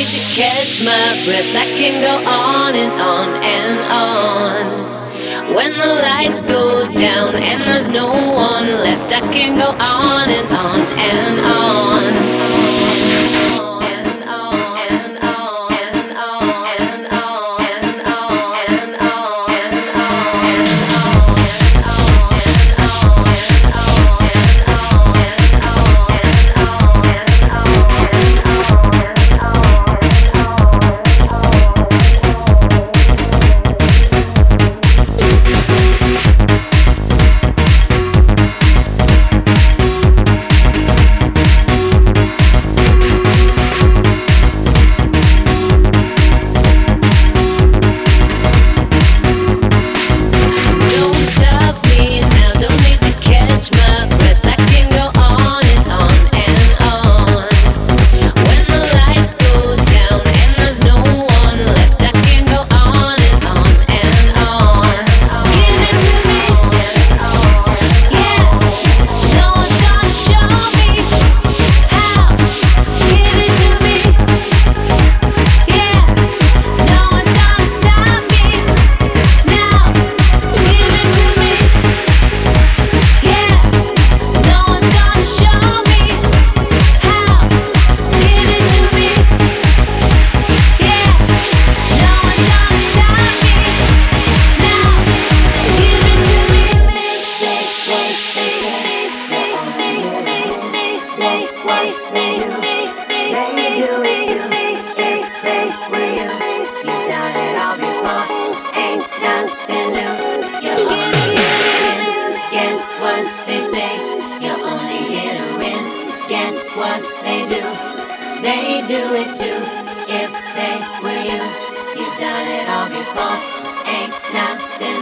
need to catch my breath. I can go on and on and on. When the lights go down and there's no one left, I can go on and on and on. If they were you, you've done it all before. This ain't nothing